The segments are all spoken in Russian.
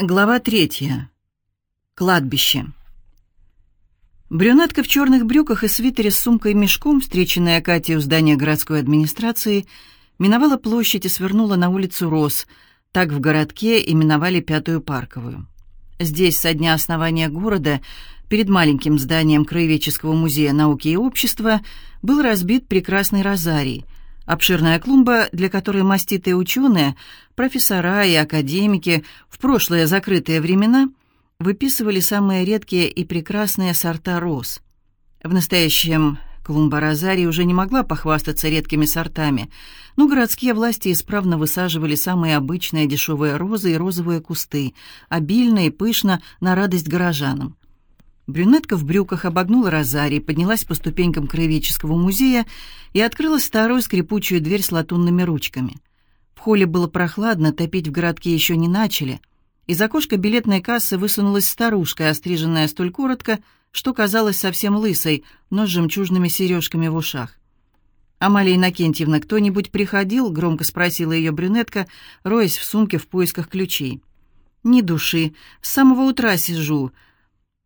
Глава третья. Кладбище. Брюнетка в черных брюках и свитере с сумкой-мешком, встреченная Катей у здания городской администрации, миновала площадь и свернула на улицу Рос, так в городке именовали Пятую Парковую. Здесь, со дня основания города, перед маленьким зданием Краеведческого музея науки и общества, был разбит прекрасный розарий — Обширная клумба, для которой маститые ученые, профессора и академики в прошлые закрытые времена выписывали самые редкие и прекрасные сорта роз. В настоящем клумба Розари уже не могла похвастаться редкими сортами, но городские власти исправно высаживали самые обычные дешевые розы и розовые кусты, обильно и пышно на радость горожанам. Брюнетка в брюках обогнула розарий, поднялась по ступенькам краеведческого музея и открыла старую скрипучую дверь с латунными ручками. В холле было прохладно, топить в городке еще не начали. Из окошка билетной кассы высунулась старушка, остриженная столь коротко, что казалась совсем лысой, но с жемчужными сережками в ушах. «Амалия Иннокентьевна, кто-нибудь приходил?» — громко спросила ее брюнетка, роясь в сумке в поисках ключей. «Ни души. С самого утра сижу.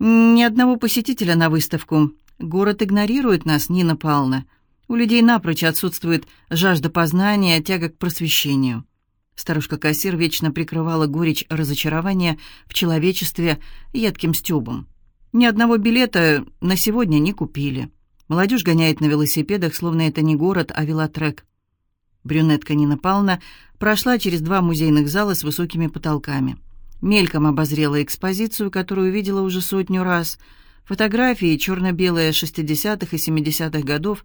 Ни одного посетителя на выставку. Город игнорирует нас, Нина Павловна. У людей напрочь отсутствует жажда познания, тяга к просвещению. Старушка-кассир вечно прикрывала горечь разочарования в человечестве едким стёбом. Ни одного билета на сегодня не купили. Молодежь гоняет на велосипедах, словно это не город, а велотрек. Брюнетка Нина Павловна прошла через два музейных зала с высокими потолками мельком обозрела экспозицию, которую видела уже сотню раз, фотографии черно-белые 60-х и 70-х годов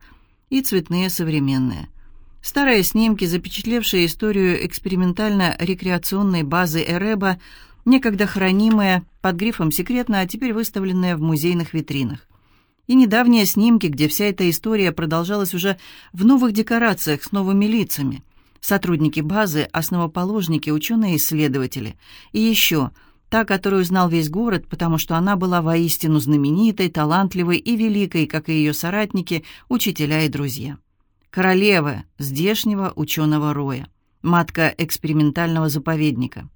и цветные современные. Старые снимки, запечатлевшие историю экспериментально-рекреационной базы Эреба, некогда хранимые под грифом «секретно», а теперь выставленные в музейных витринах. И недавние снимки, где вся эта история продолжалась уже в новых декорациях с новыми лицами – сотрудники базы, основоположники, ученые-исследователи. И еще та, которую знал весь город, потому что она была воистину знаменитой, талантливой и великой, как и ее соратники, учителя и друзья. Королева здешнего ученого роя, матка экспериментального заповедника.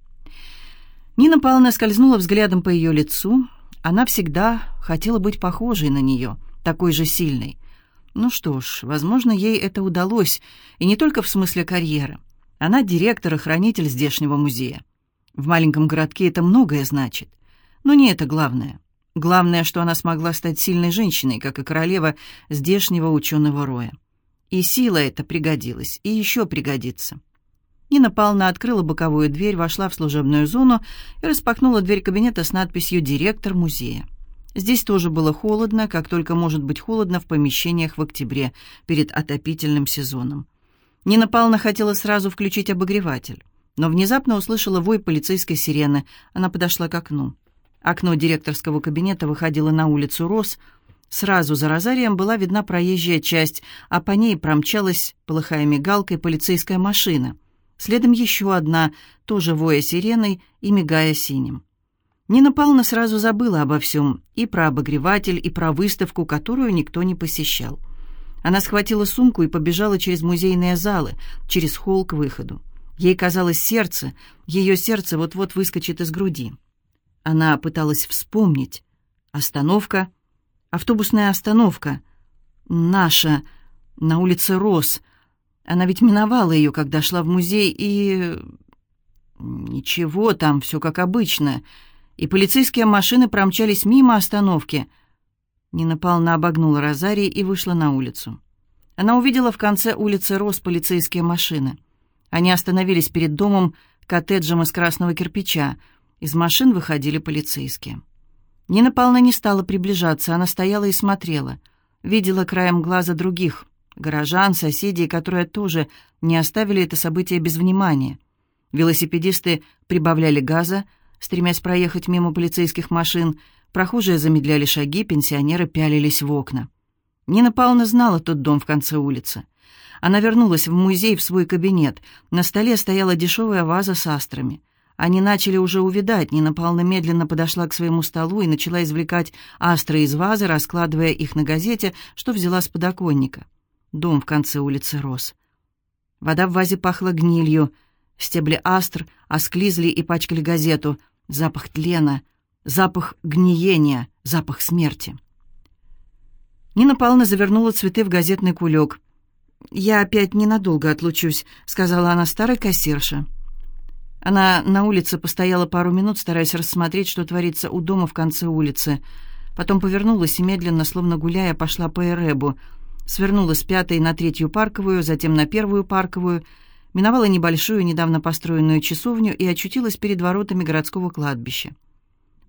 Нина Павловна скользнула взглядом по ее лицу. Она всегда хотела быть похожей на нее, такой же сильной. Ну что ж, возможно, ей это удалось, и не только в смысле карьеры. Она директор и хранитель здешнего музея. В маленьком городке это многое значит. Но не это главное. Главное, что она смогла стать сильной женщиной, как и королева здешнего ученого роя. И сила эта пригодилась, и еще пригодится. Нина Павловна открыла боковую дверь, вошла в служебную зону и распахнула дверь кабинета с надписью «Директор музея». Здесь тоже было холодно, как только может быть холодно в помещениях в октябре, перед отопительным сезоном. Нина Павловна хотела сразу включить обогреватель, но внезапно услышала вой полицейской сирены. Она подошла к окну. Окно директорского кабинета выходило на улицу Рос. Сразу за розарием была видна проезжая часть, а по ней промчалась, полыхая мигалкой, полицейская машина. Следом еще одна, тоже воя сиреной и мигая синим. Нина Павловна сразу забыла обо всем, и про обогреватель, и про выставку, которую никто не посещал. Она схватила сумку и побежала через музейные залы, через холл к выходу. Ей казалось сердце, ее сердце вот-вот выскочит из груди. Она пыталась вспомнить. Остановка, автобусная остановка. Наша, на улице Рос. Она ведь миновала ее, когда шла в музей, и... Ничего, там все как обычно — и полицейские машины промчались мимо остановки. Нина Павловна обогнула Розарий и вышла на улицу. Она увидела в конце улицы Рос полицейские машины. Они остановились перед домом, коттеджем из красного кирпича. Из машин выходили полицейские. Нина Павловна не стала приближаться, она стояла и смотрела. Видела краем глаза других, горожан, соседей, которые тоже не оставили это событие без внимания. Велосипедисты прибавляли газа, стремясь проехать мимо полицейских машин. Прохожие замедляли шаги, пенсионеры пялились в окна. Нина Павловна знала тот дом в конце улицы. Она вернулась в музей, в свой кабинет. На столе стояла дешевая ваза с астрами. Они начали уже увидать. Нина Павловна медленно подошла к своему столу и начала извлекать астры из вазы, раскладывая их на газете, что взяла с подоконника. Дом в конце улицы рос. Вода в вазе пахла гнилью. Стебли астр осклизли и пачкали газету — запах тлена, запах гниения, запах смерти. Нина Павловна завернула цветы в газетный кулек. «Я опять ненадолго отлучусь», — сказала она старой кассирше. Она на улице постояла пару минут, стараясь рассмотреть, что творится у дома в конце улицы. Потом повернулась и медленно, словно гуляя, пошла по Эребу. Свернула с пятой на третью парковую, затем на первую парковую, миновала небольшую, недавно построенную часовню и очутилась перед воротами городского кладбища.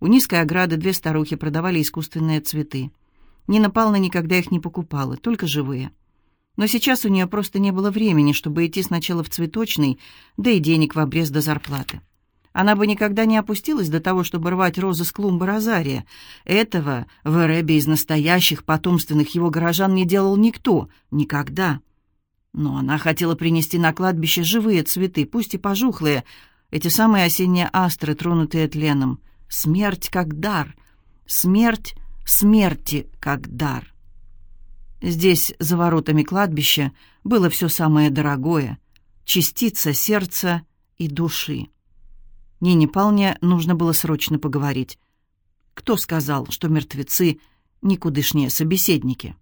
У низкой ограды две старухи продавали искусственные цветы. Нина Павловна никогда их не покупала, только живые. Но сейчас у нее просто не было времени, чтобы идти сначала в цветочный, да и денег в обрез до зарплаты. Она бы никогда не опустилась до того, чтобы рвать розы с клумбы розария. Этого в Эребе из настоящих потомственных его горожан не делал никто. Никогда. Но она хотела принести на кладбище живые цветы, пусть и пожухлые, эти самые осенние астры, тронутые тленом. Смерть как дар. Смерть смерти как дар. Здесь, за воротами кладбища, было все самое дорогое — частица сердца и души. Нине Палне нужно было срочно поговорить. Кто сказал, что мертвецы — никудышние собеседники?